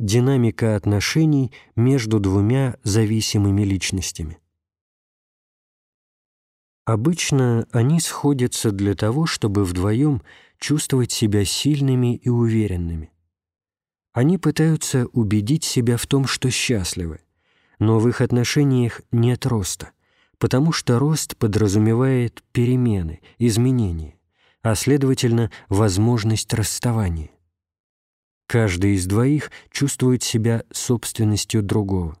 Динамика отношений между двумя зависимыми личностями. Обычно они сходятся для того, чтобы вдвоем чувствовать себя сильными и уверенными. Они пытаются убедить себя в том, что счастливы, но в их отношениях нет роста, потому что рост подразумевает перемены, изменения, а, следовательно, возможность расставания. Каждый из двоих чувствует себя собственностью другого.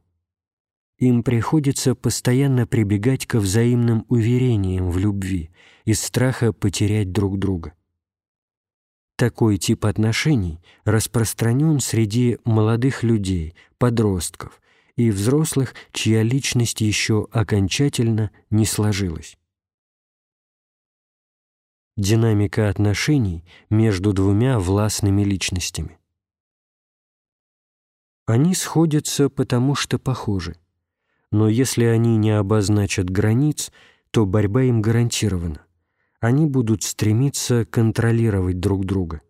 Им приходится постоянно прибегать ко взаимным уверениям в любви из страха потерять друг друга. Такой тип отношений распространен среди молодых людей, подростков и взрослых, чья личность еще окончательно не сложилась. Динамика отношений между двумя властными личностями. Они сходятся, потому что похожи. Но если они не обозначат границ, то борьба им гарантирована. Они будут стремиться контролировать друг друга.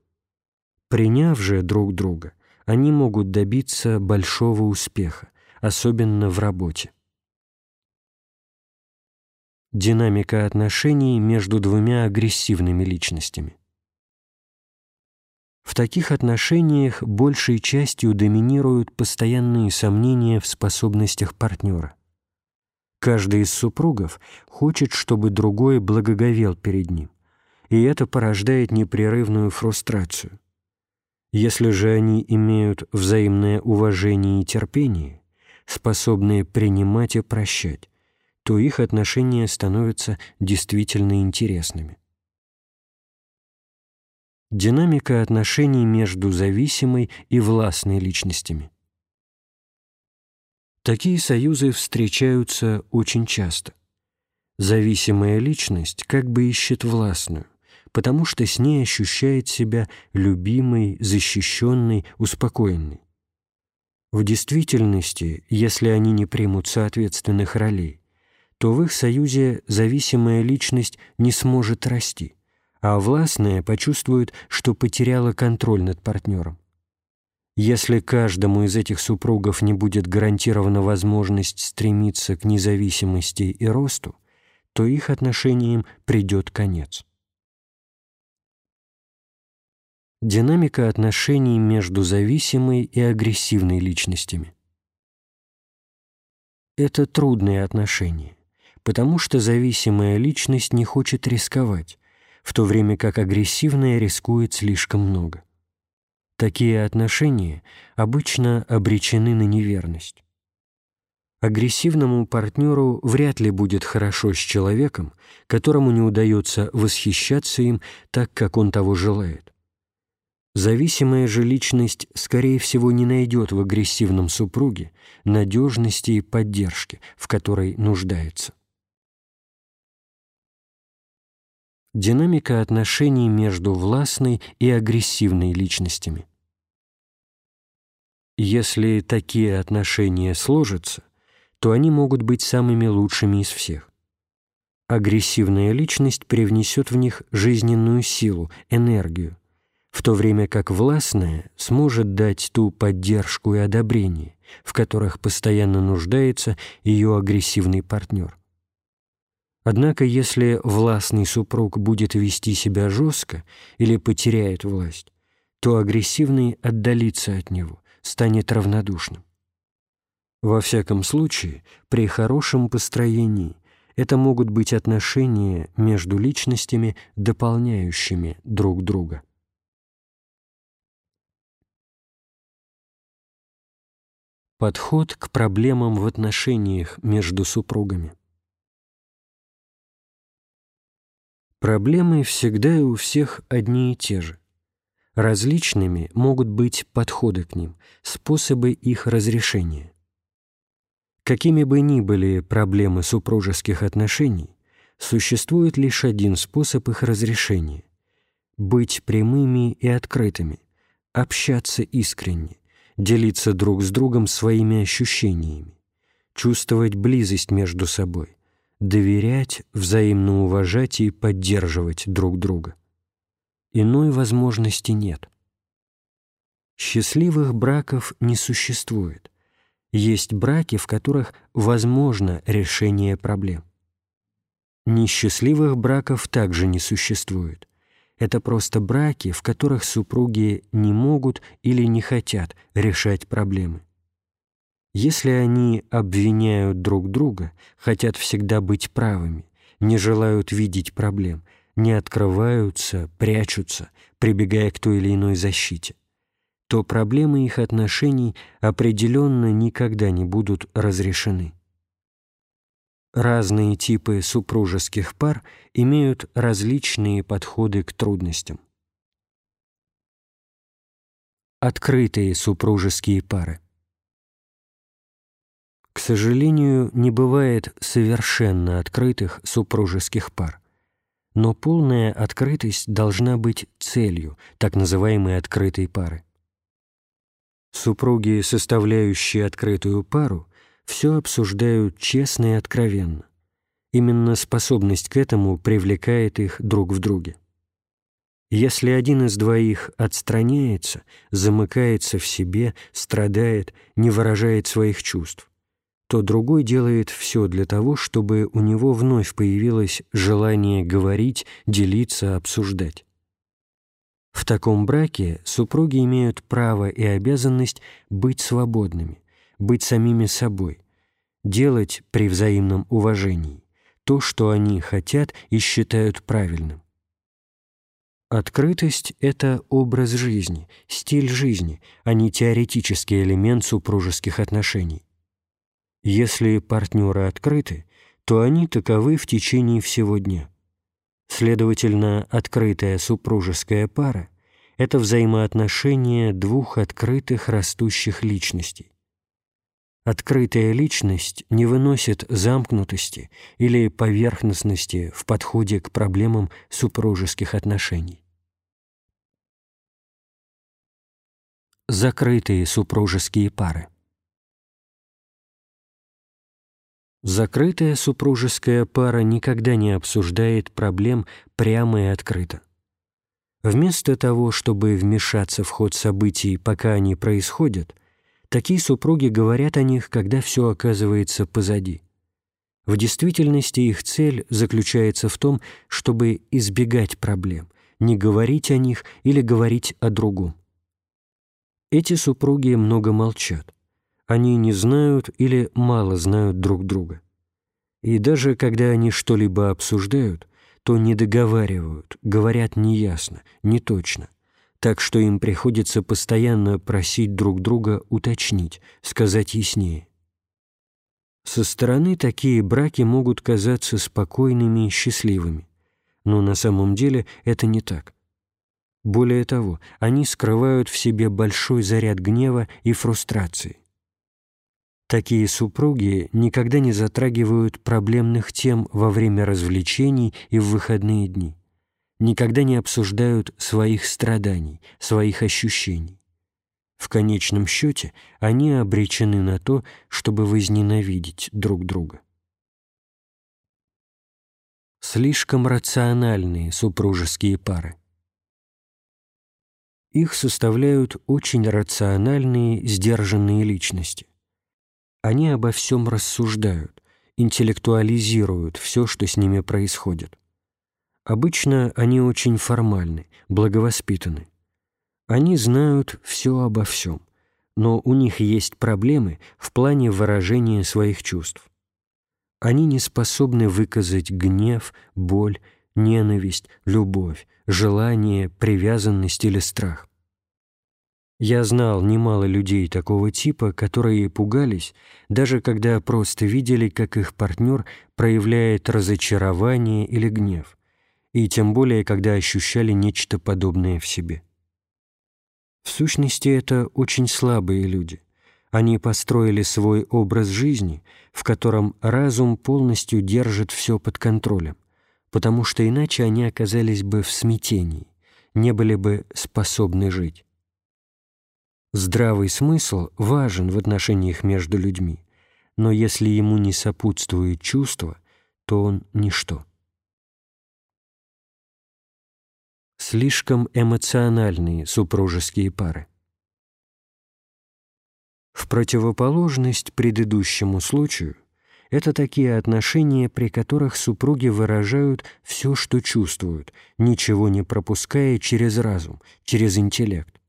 Приняв же друг друга, они могут добиться большого успеха, особенно в работе. Динамика отношений между двумя агрессивными личностями. В таких отношениях большей частью доминируют постоянные сомнения в способностях партнера. Каждый из супругов хочет, чтобы другой благоговел перед ним, и это порождает непрерывную фрустрацию. Если же они имеют взаимное уважение и терпение, способные принимать и прощать, то их отношения становятся действительно интересными. Динамика отношений между зависимой и властной личностями. Такие союзы встречаются очень часто. Зависимая личность как бы ищет властную, потому что с ней ощущает себя любимой, защищенной, успокоенной. В действительности, если они не примут соответственных ролей, то в их союзе зависимая личность не сможет расти – а властная почувствует, что потеряла контроль над партнером. Если каждому из этих супругов не будет гарантирована возможность стремиться к независимости и росту, то их отношениям придет конец. Динамика отношений между зависимой и агрессивной личностями. Это трудные отношения, потому что зависимая личность не хочет рисковать, в то время как агрессивная рискует слишком много. Такие отношения обычно обречены на неверность. Агрессивному партнеру вряд ли будет хорошо с человеком, которому не удается восхищаться им так, как он того желает. Зависимая же личность, скорее всего, не найдет в агрессивном супруге надежности и поддержки, в которой нуждается. Динамика отношений между властной и агрессивной личностями. Если такие отношения сложатся, то они могут быть самыми лучшими из всех. Агрессивная личность привнесет в них жизненную силу, энергию, в то время как властная сможет дать ту поддержку и одобрение, в которых постоянно нуждается ее агрессивный партнер. Однако, если властный супруг будет вести себя жестко или потеряет власть, то агрессивный отдалится от него, станет равнодушным. Во всяком случае, при хорошем построении это могут быть отношения между личностями, дополняющими друг друга. Подход к проблемам в отношениях между супругами. Проблемы всегда и у всех одни и те же. Различными могут быть подходы к ним, способы их разрешения. Какими бы ни были проблемы супружеских отношений, существует лишь один способ их разрешения – быть прямыми и открытыми, общаться искренне, делиться друг с другом своими ощущениями, чувствовать близость между собой, доверять, взаимно уважать и поддерживать друг друга. Иной возможности нет. Счастливых браков не существует. Есть браки, в которых возможно решение проблем. Несчастливых браков также не существует. Это просто браки, в которых супруги не могут или не хотят решать проблемы. Если они обвиняют друг друга, хотят всегда быть правыми, не желают видеть проблем, не открываются, прячутся, прибегая к той или иной защите, то проблемы их отношений определенно никогда не будут разрешены. Разные типы супружеских пар имеют различные подходы к трудностям. Открытые супружеские пары к сожалению, не бывает совершенно открытых супружеских пар. Но полная открытость должна быть целью так называемой открытой пары. Супруги, составляющие открытую пару, все обсуждают честно и откровенно. Именно способность к этому привлекает их друг в друге. Если один из двоих отстраняется, замыкается в себе, страдает, не выражает своих чувств, то другой делает все для того, чтобы у него вновь появилось желание говорить, делиться, обсуждать. В таком браке супруги имеют право и обязанность быть свободными, быть самими собой, делать при взаимном уважении то, что они хотят и считают правильным. Открытость — это образ жизни, стиль жизни, а не теоретический элемент супружеских отношений. Если партнеры открыты, то они таковы в течение всего дня. Следовательно, открытая супружеская пара – это взаимоотношения двух открытых растущих личностей. Открытая личность не выносит замкнутости или поверхностности в подходе к проблемам супружеских отношений. Закрытые супружеские пары Закрытая супружеская пара никогда не обсуждает проблем прямо и открыто. Вместо того, чтобы вмешаться в ход событий, пока они происходят, такие супруги говорят о них, когда все оказывается позади. В действительности их цель заключается в том, чтобы избегать проблем, не говорить о них или говорить о другом. Эти супруги много молчат они не знают или мало знают друг друга. И даже когда они что-либо обсуждают, то не договаривают, говорят неясно, не точно, так что им приходится постоянно просить друг друга уточнить, сказать яснее. Со стороны такие браки могут казаться спокойными и счастливыми, но на самом деле это не так. Более того, они скрывают в себе большой заряд гнева и фрустрации. Такие супруги никогда не затрагивают проблемных тем во время развлечений и в выходные дни, никогда не обсуждают своих страданий, своих ощущений. В конечном счете они обречены на то, чтобы возненавидеть друг друга. Слишком рациональные супружеские пары. Их составляют очень рациональные, сдержанные личности. Они обо всем рассуждают, интеллектуализируют все, что с ними происходит. Обычно они очень формальны, благовоспитаны. Они знают все обо всем, но у них есть проблемы в плане выражения своих чувств. Они не способны выказать гнев, боль, ненависть, любовь, желание, привязанность или страх. Я знал немало людей такого типа, которые пугались, даже когда просто видели, как их партнер проявляет разочарование или гнев, и тем более, когда ощущали нечто подобное в себе. В сущности, это очень слабые люди. Они построили свой образ жизни, в котором разум полностью держит все под контролем, потому что иначе они оказались бы в смятении, не были бы способны жить. Здравый смысл важен в отношениях между людьми, но если ему не сопутствует чувство, то он ничто. Слишком эмоциональные супружеские пары. противоположность предыдущему случаю – это такие отношения, при которых супруги выражают все, что чувствуют, ничего не пропуская через разум, через интеллект.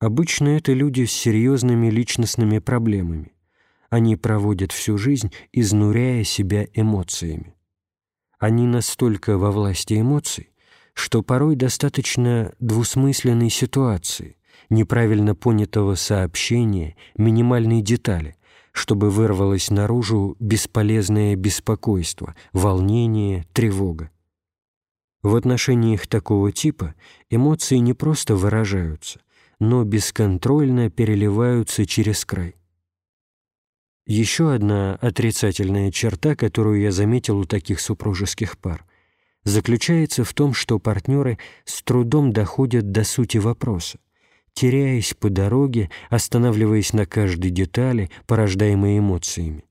Обычно это люди с серьезными личностными проблемами. Они проводят всю жизнь, изнуряя себя эмоциями. Они настолько во власти эмоций, что порой достаточно двусмысленной ситуации, неправильно понятого сообщения, минимальной детали, чтобы вырвалось наружу бесполезное беспокойство, волнение, тревога. В отношениях такого типа эмоции не просто выражаются, но бесконтрольно переливаются через край. Еще одна отрицательная черта, которую я заметил у таких супружеских пар, заключается в том, что партнеры с трудом доходят до сути вопроса, теряясь по дороге, останавливаясь на каждой детали, порождаемой эмоциями.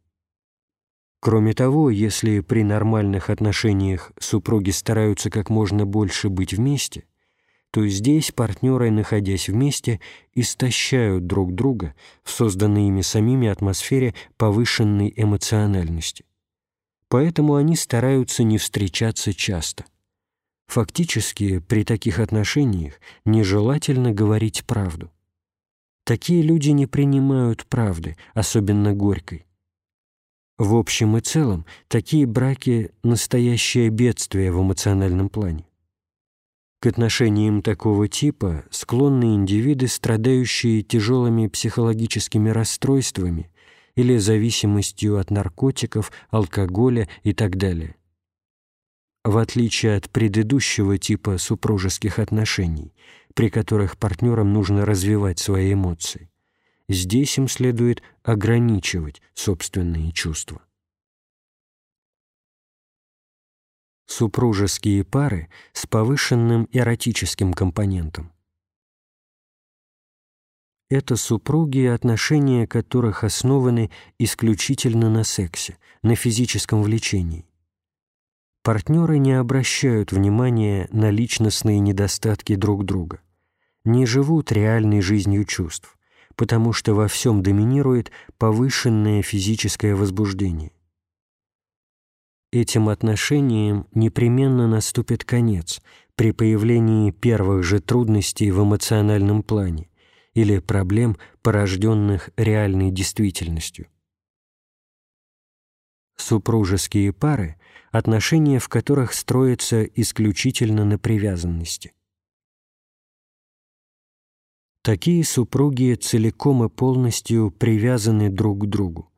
Кроме того, если при нормальных отношениях супруги стараются как можно больше быть вместе, то здесь партнеры, находясь вместе, истощают друг друга в созданной ими самими атмосфере повышенной эмоциональности. Поэтому они стараются не встречаться часто – Фактически, при таких отношениях нежелательно говорить правду. Такие люди не принимают правды, особенно горькой. В общем и целом, такие браки – настоящее бедствие в эмоциональном плане. К отношениям такого типа склонны индивиды, страдающие тяжелыми психологическими расстройствами или зависимостью от наркотиков, алкоголя и так далее в отличие от предыдущего типа супружеских отношений, при которых партнерам нужно развивать свои эмоции. Здесь им следует ограничивать собственные чувства. Супружеские пары с повышенным эротическим компонентом. Это супруги, отношения которых основаны исключительно на сексе, на физическом влечении партнеры не обращают внимания на личностные недостатки друг друга, не живут реальной жизнью чувств, потому что во всем доминирует повышенное физическое возбуждение. Этим отношениям непременно наступит конец при появлении первых же трудностей в эмоциональном плане или проблем, порожденных реальной действительностью. Супружеские пары отношения в которых строятся исключительно на привязанности. Такие супруги целиком и полностью привязаны друг к другу.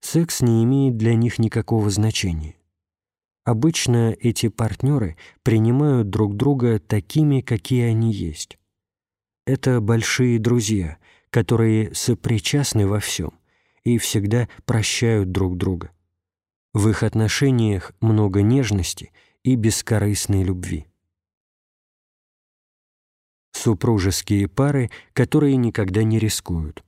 Секс не имеет для них никакого значения. Обычно эти партнеры принимают друг друга такими, какие они есть. Это большие друзья, которые сопричастны во всем и всегда прощают друг друга. В их отношениях много нежности и бескорыстной любви. Супружеские пары, которые никогда не рискуют.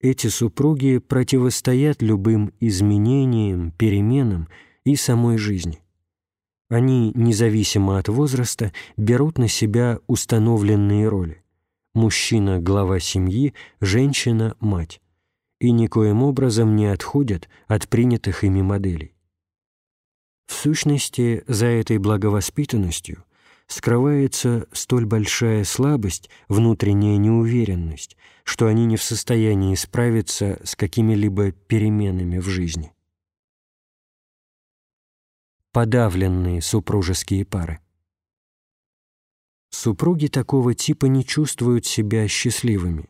Эти супруги противостоят любым изменениям, переменам и самой жизни. Они, независимо от возраста, берут на себя установленные роли. Мужчина – глава семьи, женщина – мать и никоим образом не отходят от принятых ими моделей. В сущности, за этой благовоспитанностью скрывается столь большая слабость, внутренняя неуверенность, что они не в состоянии справиться с какими-либо переменами в жизни. Подавленные супружеские пары Супруги такого типа не чувствуют себя счастливыми,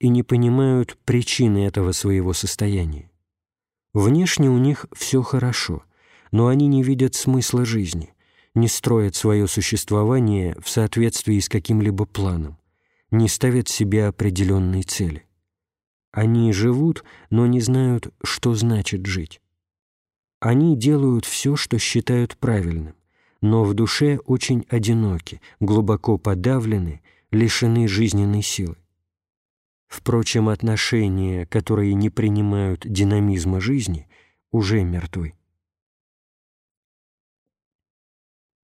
и не понимают причины этого своего состояния. Внешне у них все хорошо, но они не видят смысла жизни, не строят свое существование в соответствии с каким-либо планом, не ставят себе определенные цели. Они живут, но не знают, что значит жить. Они делают все, что считают правильным, но в душе очень одиноки, глубоко подавлены, лишены жизненной силы. Впрочем, отношения, которые не принимают динамизма жизни, уже мертвы.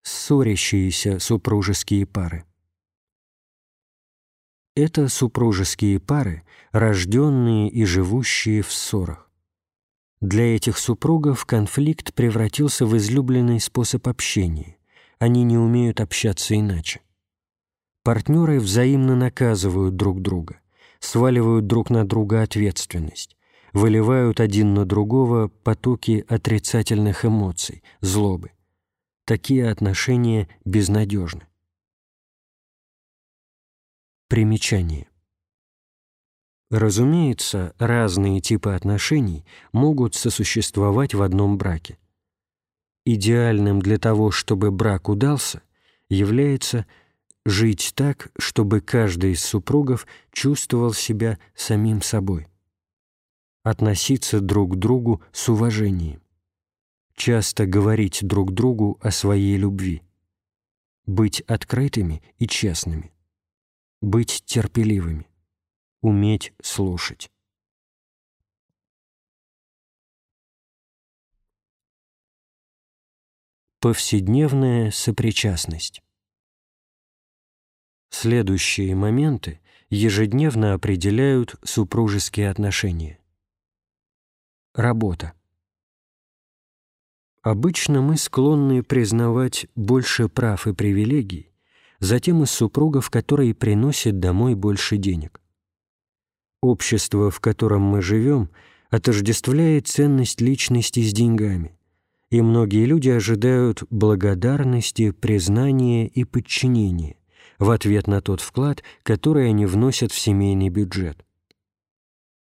Ссорящиеся супружеские пары Это супружеские пары, рожденные и живущие в ссорах. Для этих супругов конфликт превратился в излюбленный способ общения. Они не умеют общаться иначе. Партнеры взаимно наказывают друг друга, сваливают друг на друга ответственность, выливают один на другого потоки отрицательных эмоций, злобы. Такие отношения безнадежны. Примечание. Разумеется, разные типы отношений могут сосуществовать в одном браке. Идеальным для того, чтобы брак удался, является жить так, чтобы каждый из супругов чувствовал себя самим собой. Относиться друг к другу с уважением. Часто говорить друг другу о своей любви. Быть открытыми и честными. Быть терпеливыми уметь слушать. Повседневная сопричастность. Следующие моменты ежедневно определяют супружеские отношения. Работа. Обычно мы склонны признавать больше прав и привилегий затем из супругов, которые приносят домой больше денег. Общество, в котором мы живем, отождествляет ценность личности с деньгами, и многие люди ожидают благодарности, признания и подчинения в ответ на тот вклад, который они вносят в семейный бюджет.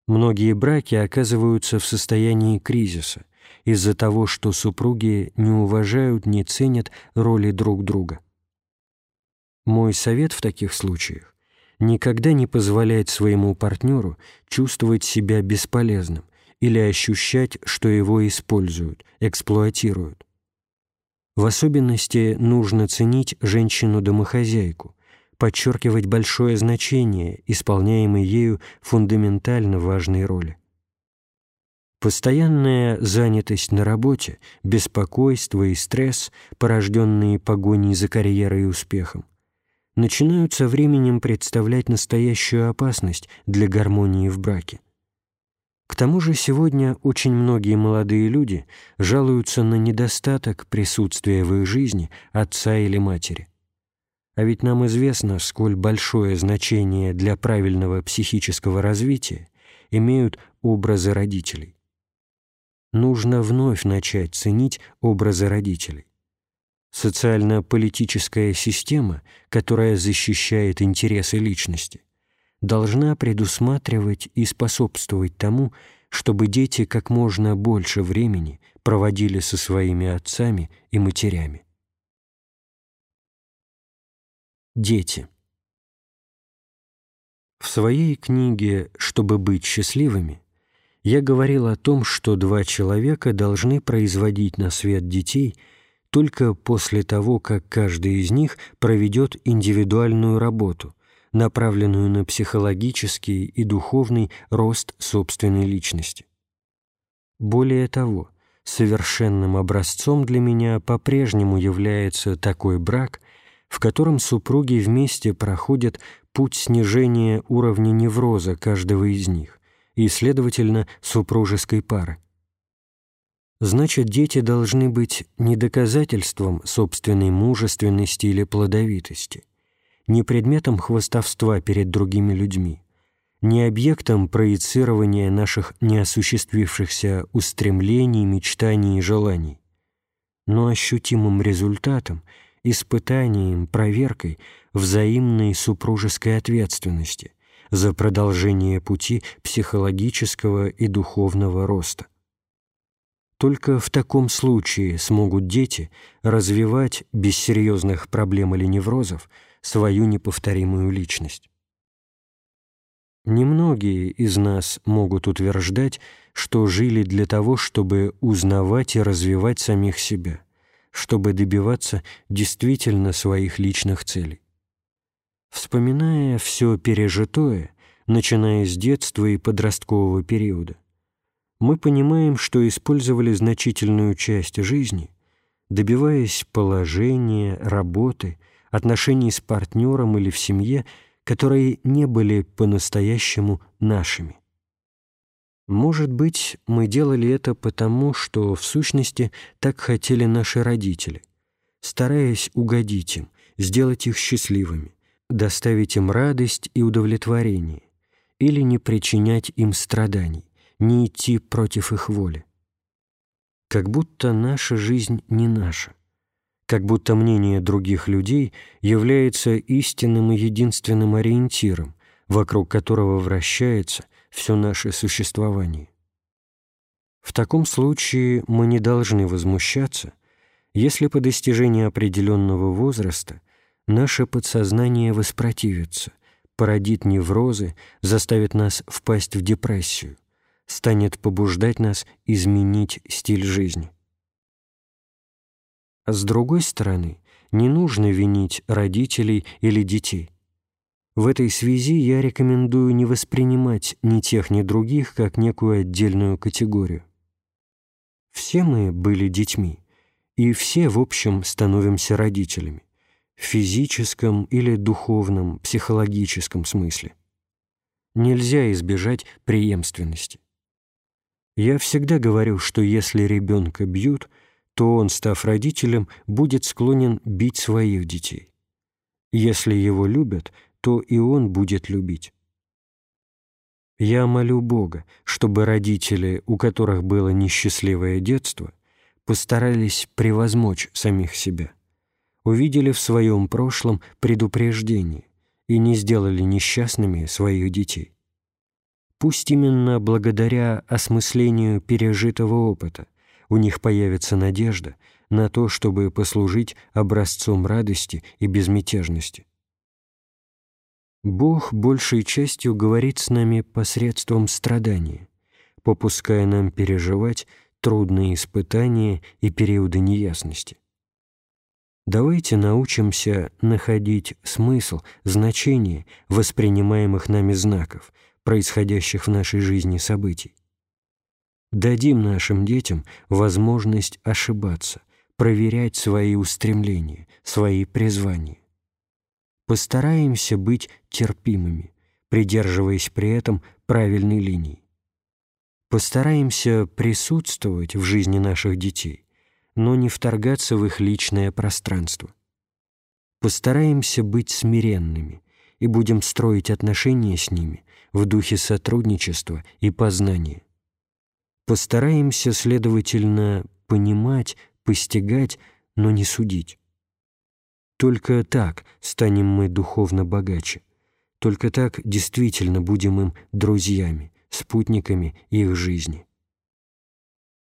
Многие браки оказываются в состоянии кризиса из-за того, что супруги не уважают, не ценят роли друг друга. Мой совет в таких случаях никогда не позволять своему партнеру чувствовать себя бесполезным или ощущать, что его используют, эксплуатируют. В особенности нужно ценить женщину-домохозяйку, подчеркивать большое значение, исполняемой ею фундаментально важной роли. Постоянная занятость на работе, беспокойство и стресс, порожденные погоней за карьерой и успехом, начинают со временем представлять настоящую опасность для гармонии в браке. К тому же сегодня очень многие молодые люди жалуются на недостаток присутствия в их жизни отца или матери. А ведь нам известно, сколь большое значение для правильного психического развития имеют образы родителей. Нужно вновь начать ценить образы родителей. Социально-политическая система, которая защищает интересы личности, должна предусматривать и способствовать тому, чтобы дети как можно больше времени проводили со своими отцами и матерями. Дети. В своей книге «Чтобы быть счастливыми» я говорил о том, что два человека должны производить на свет детей – только после того, как каждый из них проведет индивидуальную работу, направленную на психологический и духовный рост собственной личности. Более того, совершенным образцом для меня по-прежнему является такой брак, в котором супруги вместе проходят путь снижения уровня невроза каждого из них и, следовательно, супружеской пары значит, дети должны быть не доказательством собственной мужественности или плодовитости, не предметом хвостовства перед другими людьми, не объектом проецирования наших неосуществившихся устремлений, мечтаний и желаний, но ощутимым результатом, испытанием, проверкой взаимной супружеской ответственности за продолжение пути психологического и духовного роста. Только в таком случае смогут дети развивать без серьезных проблем или неврозов свою неповторимую личность. Немногие из нас могут утверждать, что жили для того, чтобы узнавать и развивать самих себя, чтобы добиваться действительно своих личных целей. Вспоминая все пережитое, начиная с детства и подросткового периода, мы понимаем, что использовали значительную часть жизни, добиваясь положения, работы, отношений с партнером или в семье которые не были по-настоящему нашими. Может быть, мы делали это потому, что в сущности так хотели наши родители, стараясь угодить им, сделать их счастливыми, доставить им радость и удовлетворение, или не причинять им страданий, не идти против их воли. Как будто наша жизнь не наша, как будто мнение других людей является истинным и единственным ориентиром, вокруг которого вращается все наше существование. В таком случае мы не должны возмущаться, если по достижении определенного возраста наше подсознание воспротивится, породит неврозы, заставит нас впасть в депрессию, станет побуждать нас изменить стиль жизни. А с другой стороны, не нужно винить родителей или детей. В этой связи я рекомендую не воспринимать ни тех, ни других как некую отдельную категорию. Все мы были детьми, и все, в общем, становимся родителями в физическом или духовном, психологическом смысле. Нельзя избежать преемственности. Я всегда говорю, что если ребенка бьют, то он, став родителем, будет склонен бить своих детей. Если его любят, то и он будет любить. Я молю Бога, чтобы родители, у которых было несчастливое детство, постарались превозмочь самих себя, увидели в своем прошлом предупреждение и не сделали несчастными своих детей. Пусть именно благодаря осмыслению пережитого опыта у них появится надежда на то, чтобы послужить образцом радости и безмятежности. Бог большей частью говорит с нами посредством страдания, попуская нам переживать трудные испытания и периоды неясности. Давайте научимся находить смысл, значение воспринимаемых нами знаков, происходящих в нашей жизни событий. Дадим нашим детям возможность ошибаться, проверять свои устремления, свои призвания. Постараемся быть терпимыми, придерживаясь при этом правильной линии. Постараемся присутствовать в жизни наших детей, но не вторгаться в их личное пространство. Постараемся быть смиренными и будем строить отношения с ними в духе сотрудничества и познания. Постараемся, следовательно, понимать, постигать, но не судить. Только так станем мы духовно богаче. Только так действительно будем им друзьями, спутниками их жизни.